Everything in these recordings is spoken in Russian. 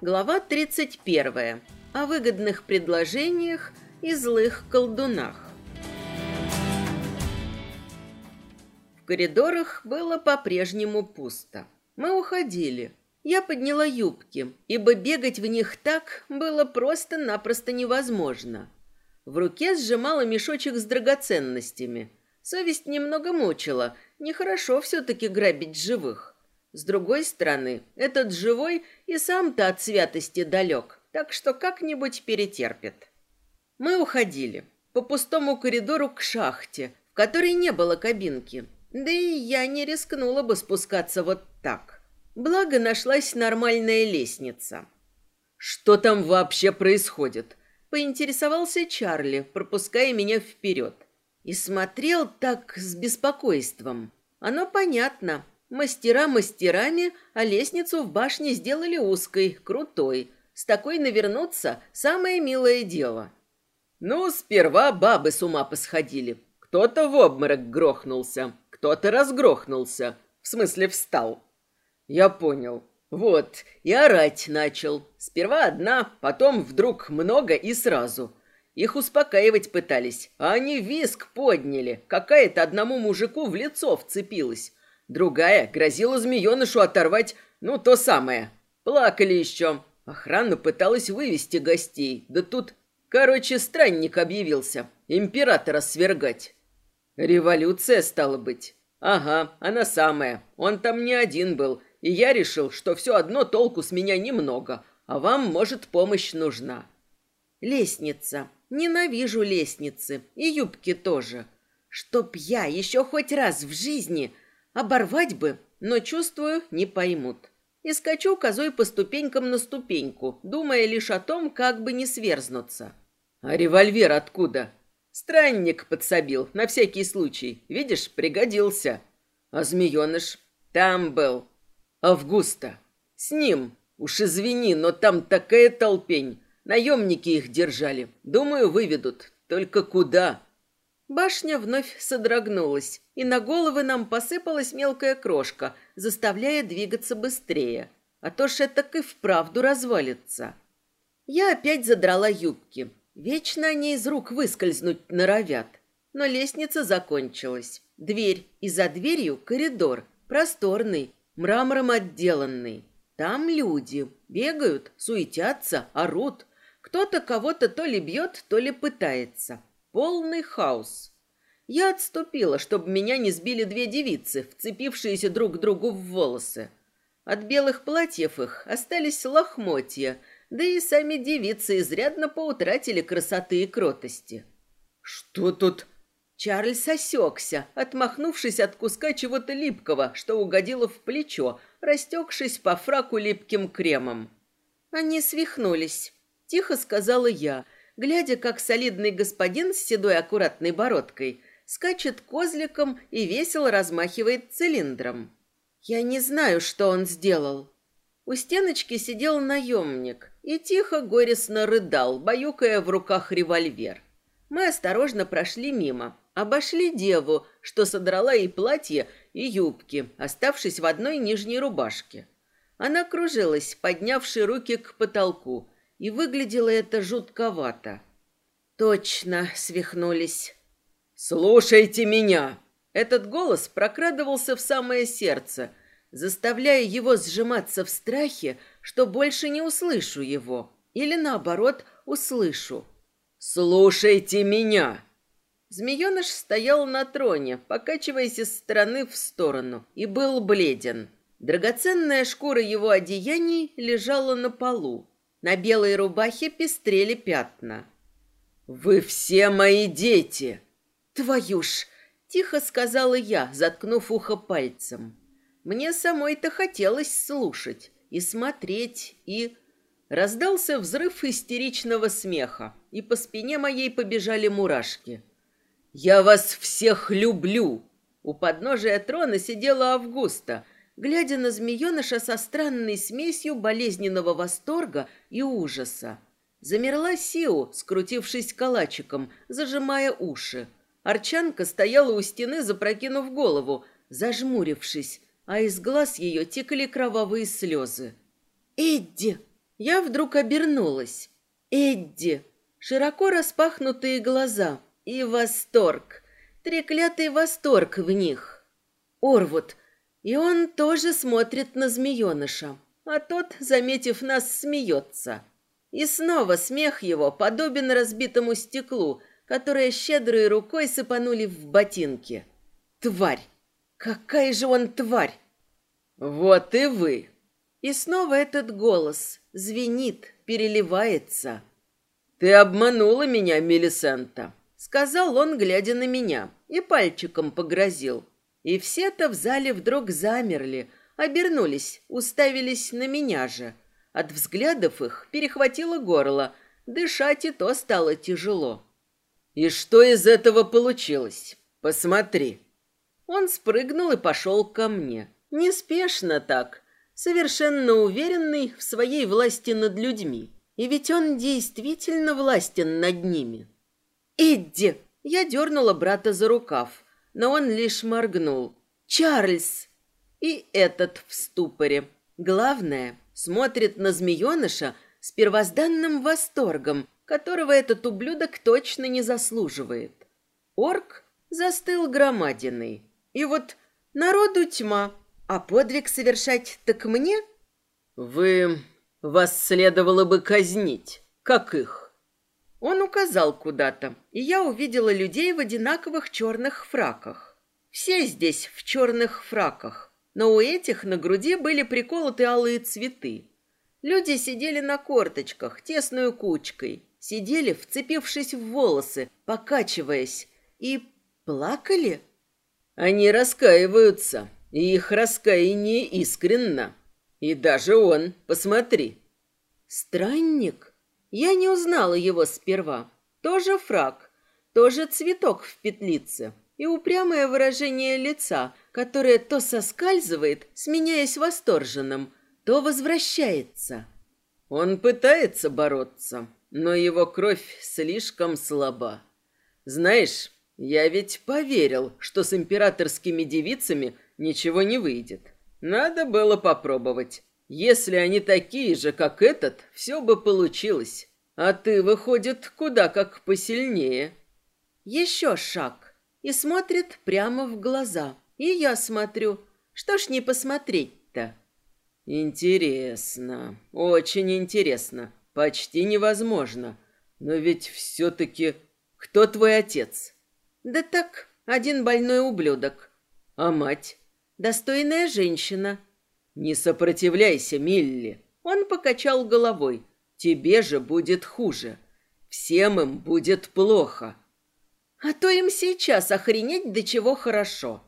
Глава 31. О выгодных предложениях и злых колдунах. В коридорах было по-прежнему пусто. Мы уходили. Я подняла юбки, ибо бегать в них так было просто-напросто невозможно. В руке сжимала мешочек с драгоценностями. Совесть немного мучила. Нехорошо все-таки грабить живых. С другой стороны, этот живой и сам-то от святости далек, так что как-нибудь перетерпит. Мы уходили по пустому коридору к шахте, в которой не было кабинки. Да и я не рискнула бы спускаться вот так. Благо нашлась нормальная лестница. «Что там вообще происходит?» Поинтересовался Чарли, пропуская меня вперед. И смотрел так с беспокойством. Оно понятно. Мастера мастерами, а лестницу в башне сделали узкой, крутой. С такой навернуться – самое милое дело. Ну, сперва бабы с ума посходили. Кто-то в обморок грохнулся, кто-то разгрохнулся. В смысле, встал. Я понял. Вот, и орать начал. Сперва одна, потом вдруг много и сразу. Их успокаивать пытались, а они виск подняли. Какая-то одному мужику в лицо вцепилась. Другая грозила змеенышу оторвать, ну, то самое. Плакали еще. Охрана пыталась вывести гостей. Да тут, короче, странник объявился. Императора свергать. Революция, стала быть. Ага, она самая. Он там не один был. И я решил, что все одно толку с меня немного, а вам, может, помощь нужна. Лестница. Ненавижу лестницы. И юбки тоже. Чтоб я еще хоть раз в жизни Оборвать бы, но, чувствую, не поймут. И скачу козой по ступенькам на ступеньку, думая лишь о том, как бы не сверзнуться. А револьвер откуда? Странник подсобил, на всякий случай. Видишь, пригодился. А змееныш там был. Августа. С ним. Уж извини, но там такая толпень. Наемники их держали. Думаю, выведут. Только куда? Башня вновь содрогнулась, и на головы нам посыпалась мелкая крошка, заставляя двигаться быстрее. А то ж это и вправду развалится. Я опять задрала юбки. Вечно они из рук выскользнуть норовят. Но лестница закончилась. Дверь, и за дверью коридор, просторный, мрамором отделанный. Там люди бегают, суетятся, орут. Кто-то кого-то то ли бьет, то ли пытается. Полный хаос. Я отступила, чтобы меня не сбили две девицы, вцепившиеся друг к другу в волосы. От белых платьев их остались лохмотья, да и сами девицы изрядно поутратили красоты и кротости. «Что тут?» Чарльз осекся, отмахнувшись от куска чего-то липкого, что угодило в плечо, растекшись по фраку липким кремом. «Они свихнулись», — тихо сказала я, — глядя, как солидный господин с седой аккуратной бородкой скачет козликом и весело размахивает цилиндром. Я не знаю, что он сделал. У стеночки сидел наемник и тихо горестно рыдал, баюкая в руках револьвер. Мы осторожно прошли мимо, обошли деву, что содрала и платье, и юбки, оставшись в одной нижней рубашке. Она кружилась, поднявши руки к потолку, и выглядело это жутковато. Точно свихнулись. «Слушайте меня!» Этот голос прокрадывался в самое сердце, заставляя его сжиматься в страхе, что больше не услышу его. Или, наоборот, услышу. «Слушайте меня!» Змееныш стоял на троне, покачиваясь из стороны в сторону, и был бледен. Драгоценная шкура его одеяний лежала на полу. На белой рубахе пестрели пятна. «Вы все мои дети!» «Твою ж!» — тихо сказала я, заткнув ухо пальцем. Мне самой-то хотелось слушать и смотреть, и... Раздался взрыв истеричного смеха, и по спине моей побежали мурашки. «Я вас всех люблю!» У подножия трона сидела Августа — глядя на змееныша со странной смесью болезненного восторга и ужаса. Замерла Сиу, скрутившись калачиком, зажимая уши. Арчанка стояла у стены, запрокинув голову, зажмурившись, а из глаз ее текли кровавые слезы. «Эдди!» Я вдруг обернулась. Эдди! Широко распахнутые глаза и восторг. Треклятый восторг в них. Орвуд. И он тоже смотрит на змееныша. А тот, заметив нас, смеется. И снова смех его подобен разбитому стеклу, которое щедрой рукой сыпанули в ботинки. Тварь! Какая же он тварь! Вот и вы! И снова этот голос звенит, переливается. Ты обманула меня, Мелисента, сказал он, глядя на меня, и пальчиком погрозил. И все-то в зале вдруг замерли, обернулись, уставились на меня же. От взглядов их перехватило горло, дышать и то стало тяжело. И что из этого получилось? Посмотри. Он спрыгнул и пошел ко мне. Неспешно так, совершенно уверенный в своей власти над людьми. И ведь он действительно властен над ними. «Эдди!» Я дернула брата за рукав, но он лишь моргнул. «Чарльз!» И этот в ступоре. Главное, смотрит на змееныша с первозданным восторгом, которого этот ублюдок точно не заслуживает. Орк застыл громадиной. И вот народу тьма, а подвиг совершать так мне? Вы... вас следовало бы казнить. Как их? Он указал куда-то, и я увидела людей в одинаковых черных фраках. Все здесь в черных фраках, но у этих на груди были приколоты алые цветы. Люди сидели на корточках, тесную кучкой, сидели, вцепившись в волосы, покачиваясь, и плакали. Они раскаиваются, и их раскаяние искренно. И даже он, посмотри. Странник? Я не узнала его сперва. Тоже фраг, тоже цветок в петлице и упрямое выражение лица, которое то соскальзывает, сменяясь восторженным, то возвращается. Он пытается бороться, но его кровь слишком слаба. Знаешь, я ведь поверил, что с императорскими девицами ничего не выйдет. Надо было попробовать. Если они такие же, как этот, все бы получилось. А ты, выходит, куда как посильнее. Еще шаг. И смотрит прямо в глаза. И я смотрю. Что ж не посмотреть-то? Интересно. Очень интересно. Почти невозможно. Но ведь все-таки... Кто твой отец? Да так, один больной ублюдок. А мать? Достойная женщина. Не сопротивляйся, Милли. Он покачал головой. Тебе же будет хуже. Всем им будет плохо. А то им сейчас охренеть до чего хорошо.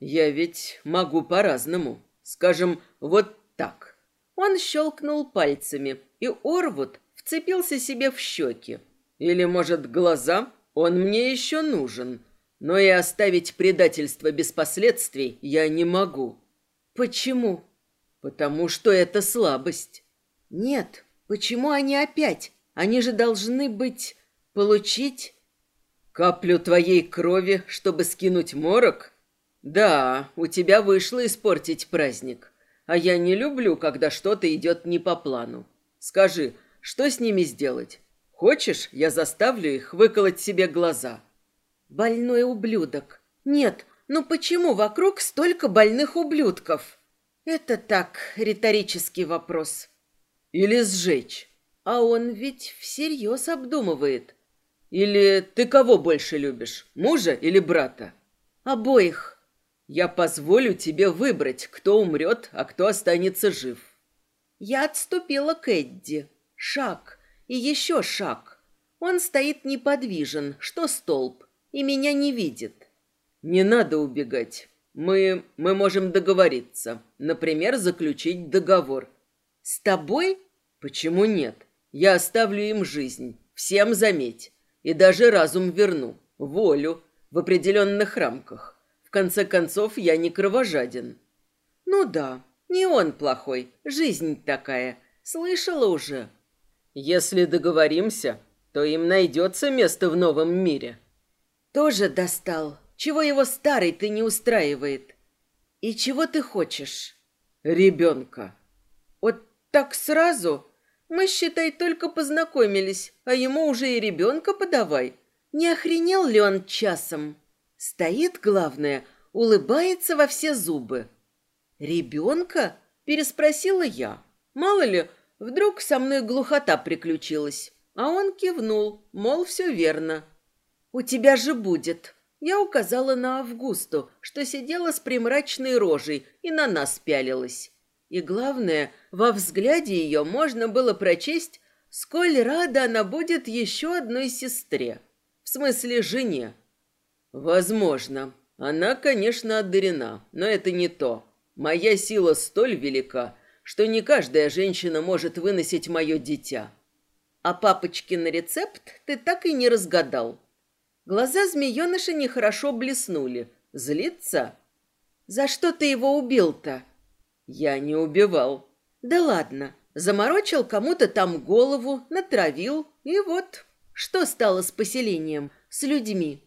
Я ведь могу по-разному. Скажем, вот так. Он щелкнул пальцами, и Орвуд вцепился себе в щеки. Или, может, глаза? Он мне еще нужен, но и оставить предательство без последствий я не могу. Почему? Потому что это слабость. Нет, почему они опять? Они же должны быть... получить... Каплю твоей крови, чтобы скинуть морок? Да, у тебя вышло испортить праздник. А я не люблю, когда что-то идет не по плану. Скажи, что с ними сделать? Хочешь, я заставлю их выколоть себе глаза?» «Больной ублюдок. Нет, ну почему вокруг столько больных ублюдков?» «Это так, риторический вопрос». «Или сжечь». «А он ведь всерьез обдумывает». «Или ты кого больше любишь, мужа или брата?» «Обоих». «Я позволю тебе выбрать, кто умрет, а кто останется жив». Я отступила к Эдди. Шаг и еще шаг. Он стоит неподвижен, что столб, и меня не видит. Не надо убегать. Мы мы можем договориться, например, заключить договор. С тобой? Почему нет? Я оставлю им жизнь, всем заметь, и даже разум верну, волю в определенных рамках. В конце концов, я не кровожаден. Ну да, не он плохой, жизнь такая. Слышала уже. Если договоримся, то им найдется место в новом мире. Тоже достал. Чего его старый ты не устраивает? И чего ты хочешь? Ребенка. Вот так сразу? Мы, считай, только познакомились, а ему уже и ребенка подавай. Не охренел ли он часом? Стоит, главное, улыбается во все зубы. «Ребенка?» – переспросила я. Мало ли, вдруг со мной глухота приключилась. А он кивнул, мол, все верно. «У тебя же будет». Я указала на Августу, что сидела с примрачной рожей и на нас пялилась. И главное, во взгляде ее можно было прочесть, сколь рада она будет еще одной сестре. В смысле, жене. Возможно. Она, конечно, одарена, но это не то. Моя сила столь велика, что не каждая женщина может выносить мое дитя. А папочкин рецепт ты так и не разгадал. Глаза змееныша нехорошо блеснули. Злится? За что ты его убил-то? Я не убивал. Да ладно. Заморочил кому-то там голову, натравил, и вот. Что стало с поселением, с людьми?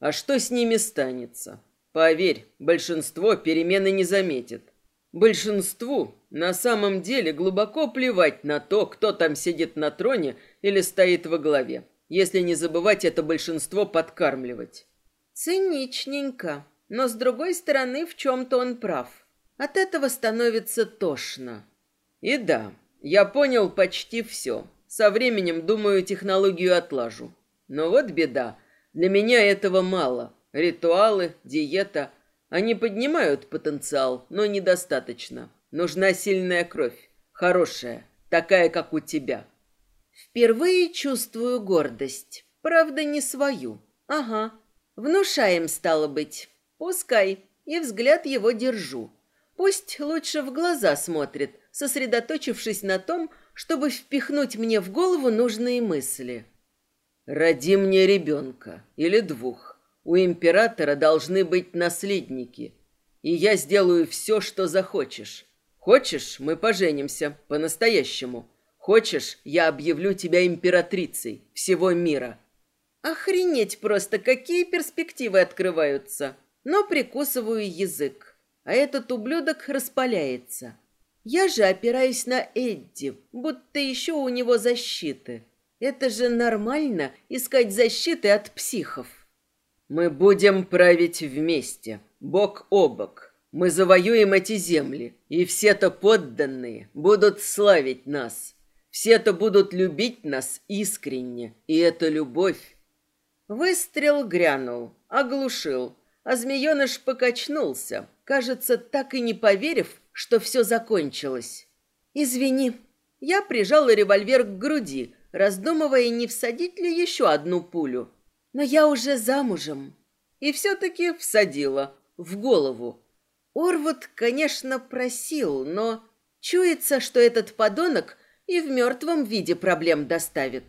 А что с ними станется? Поверь, большинство перемены не заметит. Большинству на самом деле глубоко плевать на то, кто там сидит на троне или стоит во главе, если не забывать это большинство подкармливать. Циничненько, но с другой стороны в чем-то он прав. От этого становится тошно. И да, я понял почти все. Со временем, думаю, технологию отлажу. Но вот беда. Для меня этого мало. Ритуалы, диета, они поднимают потенциал, но недостаточно. Нужна сильная кровь, хорошая, такая, как у тебя. Впервые чувствую гордость. Правда, не свою. Ага. Внушаем, стало быть. Пускай. И взгляд его держу. Пусть лучше в глаза смотрит, сосредоточившись на том, чтобы впихнуть мне в голову нужные мысли. «Роди мне ребенка. Или двух. У императора должны быть наследники. И я сделаю все, что захочешь. Хочешь, мы поженимся по-настоящему. Хочешь, я объявлю тебя императрицей всего мира. Охренеть просто, какие перспективы открываются. Но прикусываю язык, а этот ублюдок распаляется. Я же опираюсь на Эдди, будто еще у него защиты. Это же нормально искать защиты от психов. Мы будем править вместе, бок о бок. Мы завоюем эти земли, и все-то подданные будут славить нас. Все-то будут любить нас искренне, и эта любовь. Выстрел грянул, оглушил, а змееныш покачнулся, кажется, так и не поверив, что все закончилось. «Извини». Я прижала револьвер к груди, раздумывая, не всадить ли еще одну пулю. Но я уже замужем. И все-таки всадила в голову, Орвуд, конечно, просил, но чуется, что этот подонок и в мертвом виде проблем доставит.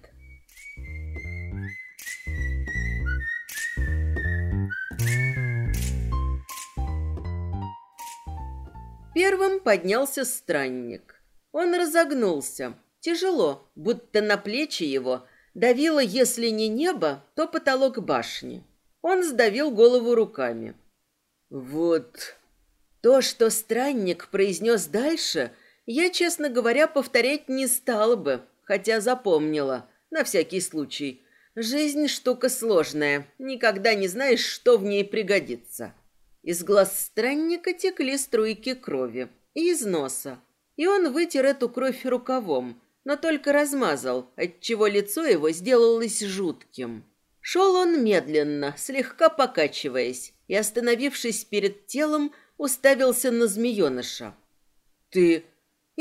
Первым поднялся странник. Он разогнулся. Тяжело, будто на плечи его давило, если не небо, то потолок башни. Он сдавил голову руками. «Вот то, что странник произнес дальше, я, честно говоря, повторять не стала бы, хотя запомнила, на всякий случай. Жизнь штука сложная, никогда не знаешь, что в ней пригодится. Из глаз странника текли струйки крови, и из носа. И он вытер эту кровь рукавом, но только размазал, отчего лицо его сделалось жутким. Шел он медленно, слегка покачиваясь, и, остановившись перед телом, уставился на змееныша. «Ты...»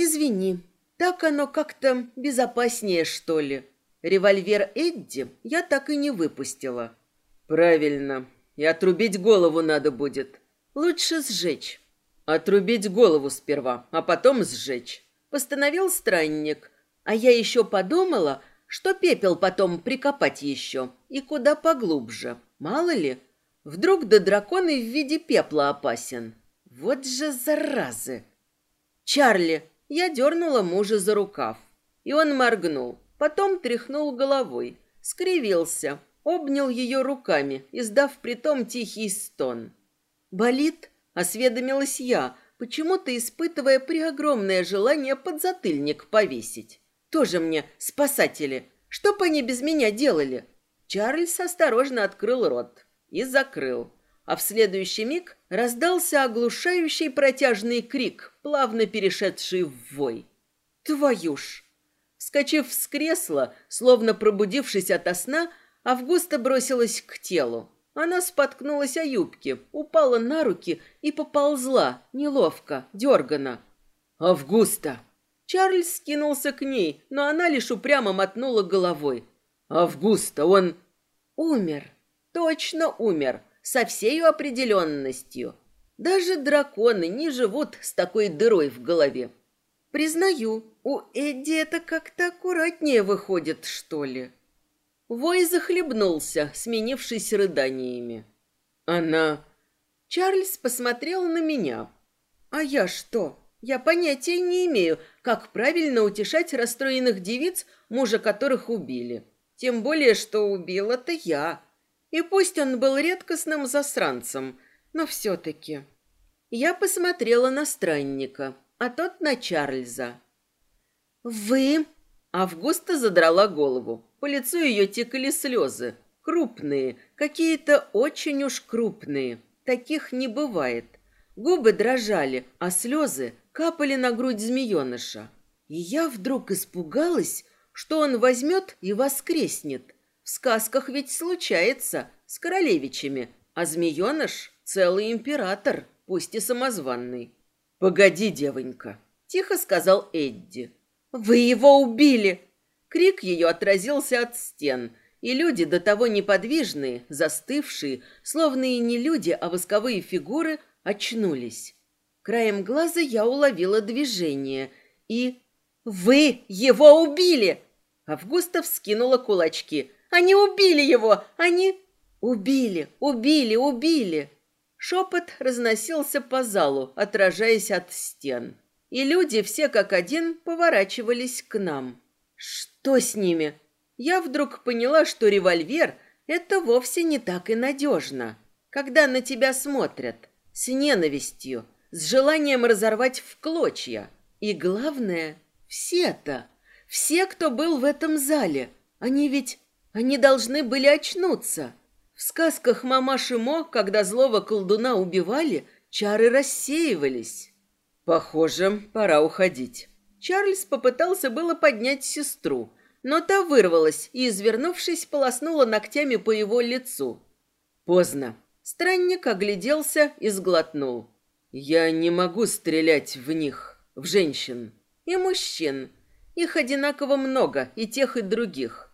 «Извини, так оно как-то безопаснее, что ли. Револьвер Эдди я так и не выпустила». «Правильно. И отрубить голову надо будет. Лучше сжечь». «Отрубить голову сперва, а потом сжечь», — постановил странник. А я еще подумала, что пепел потом прикопать еще, и куда поглубже. Мало ли, вдруг до дракона в виде пепла опасен. Вот же заразы! Чарли! Я дернула мужа за рукав. И он моргнул, потом тряхнул головой, скривился, обнял ее руками, издав притом тихий стон. «Болит?» — осведомилась я, почему-то испытывая преогромное желание подзатыльник повесить. Тоже мне спасатели. Что бы они без меня делали? Чарльз осторожно открыл рот и закрыл. А в следующий миг раздался оглушающий протяжный крик, плавно перешедший в вой. «Твою ж!» Вскочив с кресла, словно пробудившись ото сна, Августа бросилась к телу. Она споткнулась о юбке, упала на руки и поползла, неловко, дергано. «Августа!» Чарльз скинулся к ней, но она лишь упрямо мотнула головой. «Августа, он...» «Умер. Точно умер. Со всей определенностью. Даже драконы не живут с такой дырой в голове. Признаю, у Эдди это как-то аккуратнее выходит, что ли». Вой захлебнулся, сменившись рыданиями. Она... Чарльз посмотрел на меня. А я что? Я понятия не имею, как правильно утешать расстроенных девиц, мужа которых убили. Тем более, что убил это я. И пусть он был редкостным засранцем, но все-таки... Я посмотрела на странника, а тот на Чарльза. «Вы...» Августа задрала голову. По лицу ее текли слезы. Крупные, какие-то очень уж крупные. Таких не бывает. Губы дрожали, а слезы капали на грудь змееныша. И я вдруг испугалась, что он возьмет и воскреснет. В сказках ведь случается с королевичами, а змееныш — целый император, пусть и самозванный. «Погоди, девонька», — тихо сказал Эдди. «Вы его убили!» Крик ее отразился от стен, и люди, до того неподвижные, застывшие, словно и не люди, а восковые фигуры, очнулись. Краем глаза я уловила движение и... «Вы его убили!» Августа вскинула кулачки. «Они убили его! Они...» «Убили! Убили! Убили!» Шепот разносился по залу, отражаясь от стен. И люди все как один поворачивались к нам. Что с ними? Я вдруг поняла, что револьвер — это вовсе не так и надежно. Когда на тебя смотрят, с ненавистью, с желанием разорвать в клочья. И главное, все-то, все, кто был в этом зале, они ведь, они должны были очнуться. В сказках мамаши Мо, когда злого колдуна убивали, чары рассеивались. Похоже, пора уходить. Чарльз попытался было поднять сестру, но та вырвалась и, извернувшись, полоснула ногтями по его лицу. Поздно. Странник огляделся и сглотнул. «Я не могу стрелять в них, в женщин». «И мужчин. Их одинаково много, и тех, и других.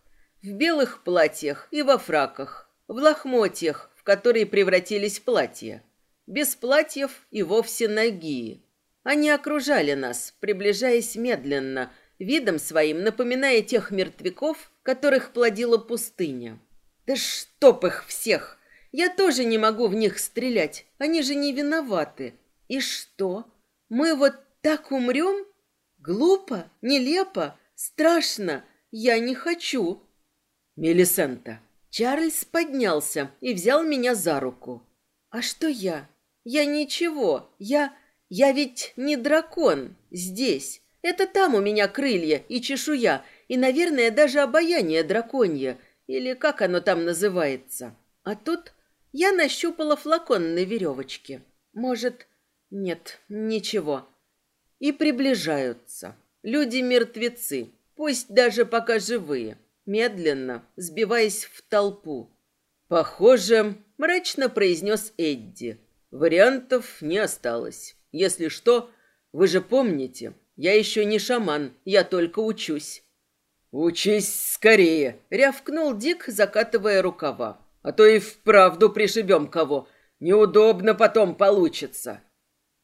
В белых платьях и во фраках, в лохмотьях, в которые превратились платья. Без платьев и вовсе ноги. Они окружали нас, приближаясь медленно, видом своим напоминая тех мертвяков, которых плодила пустыня. Да чтоб их всех! Я тоже не могу в них стрелять, они же не виноваты. И что? Мы вот так умрем? Глупо, нелепо, страшно. Я не хочу. Мелисента. Чарльз поднялся и взял меня за руку. А что я? Я ничего. Я... Я ведь не дракон здесь. Это там у меня крылья и чешуя, и, наверное, даже обаяние драконье, или как оно там называется. А тут я нащупала флакон на веревочке. Может, нет, ничего. И приближаются. Люди-мертвецы, пусть даже пока живые, медленно, сбиваясь в толпу. «Похоже», — мрачно произнес Эдди, — «вариантов не осталось». Если что, вы же помните, я еще не шаман, я только учусь». «Учись скорее!» — рявкнул Дик, закатывая рукава. «А то и вправду пришибем кого. Неудобно потом получится».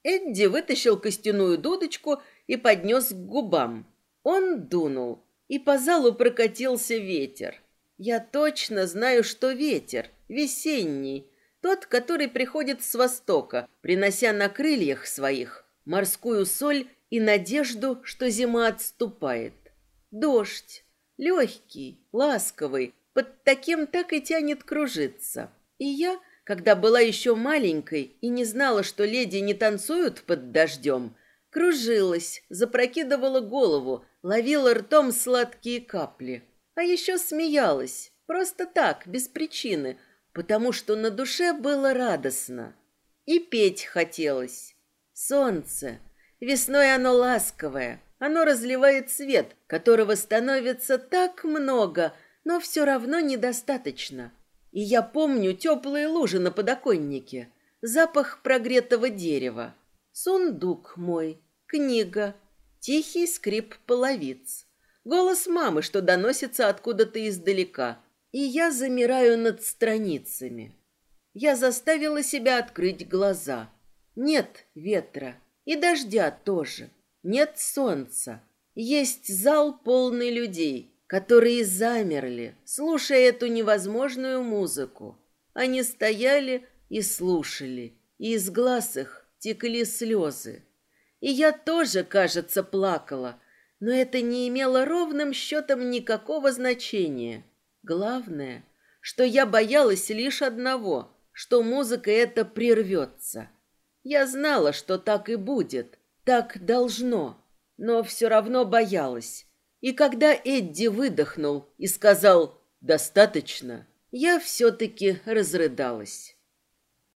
Эдди вытащил костяную дудочку и поднес к губам. Он дунул, и по залу прокатился ветер. Я точно знаю, что ветер, весенний, тот, который приходит с востока, принося на крыльях своих морскую соль и надежду, что зима отступает. Дождь, легкий, ласковый, под таким так и тянет кружиться. И я, когда была еще маленькой и не знала, что леди не танцуют под дождем, Кружилась, запрокидывала голову, ловила ртом сладкие капли. А еще смеялась, просто так, без причины, потому что на душе было радостно. И петь хотелось. Солнце. Весной оно ласковое, оно разливает свет, которого становится так много, но все равно недостаточно. И я помню теплые лужи на подоконнике, запах прогретого дерева, сундук мой, книга, тихий скрип половиц, голос мамы, что доносится откуда-то издалека, и я замираю над страницами. Я заставила себя открыть глаза. Нет ветра, и дождя тоже. Нет солнца. Есть зал полный людей, которые замерли, слушая эту невозможную музыку. Они стояли и слушали, и из глаз их текли слезы. И я тоже, кажется, плакала, но это не имело ровным счетом никакого значения. Главное, что я боялась лишь одного, что музыка эта прервется. Я знала, что так и будет, так должно, но все равно боялась. И когда Эдди выдохнул и сказал «достаточно», я все-таки разрыдалась.